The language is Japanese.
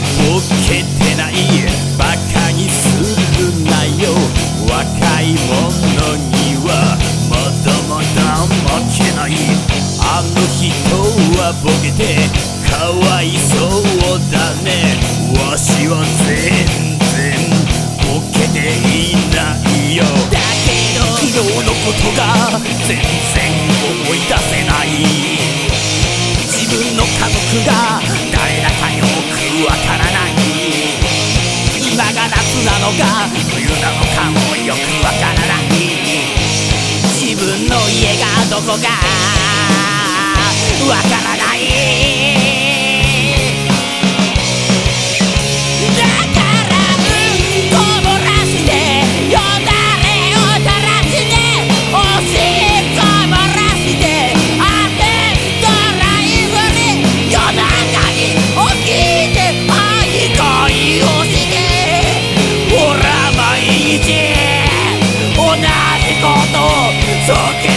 ボケてない。バカにするなよ。若い者にはまだまだ負けない。あの人はボケてかわいそうだね。わしは全然ボケていないよ。だけど。昨日のことが全然思い出せない。今が夏なのか冬なのかもよくわからない。自分の家がどこか。talking.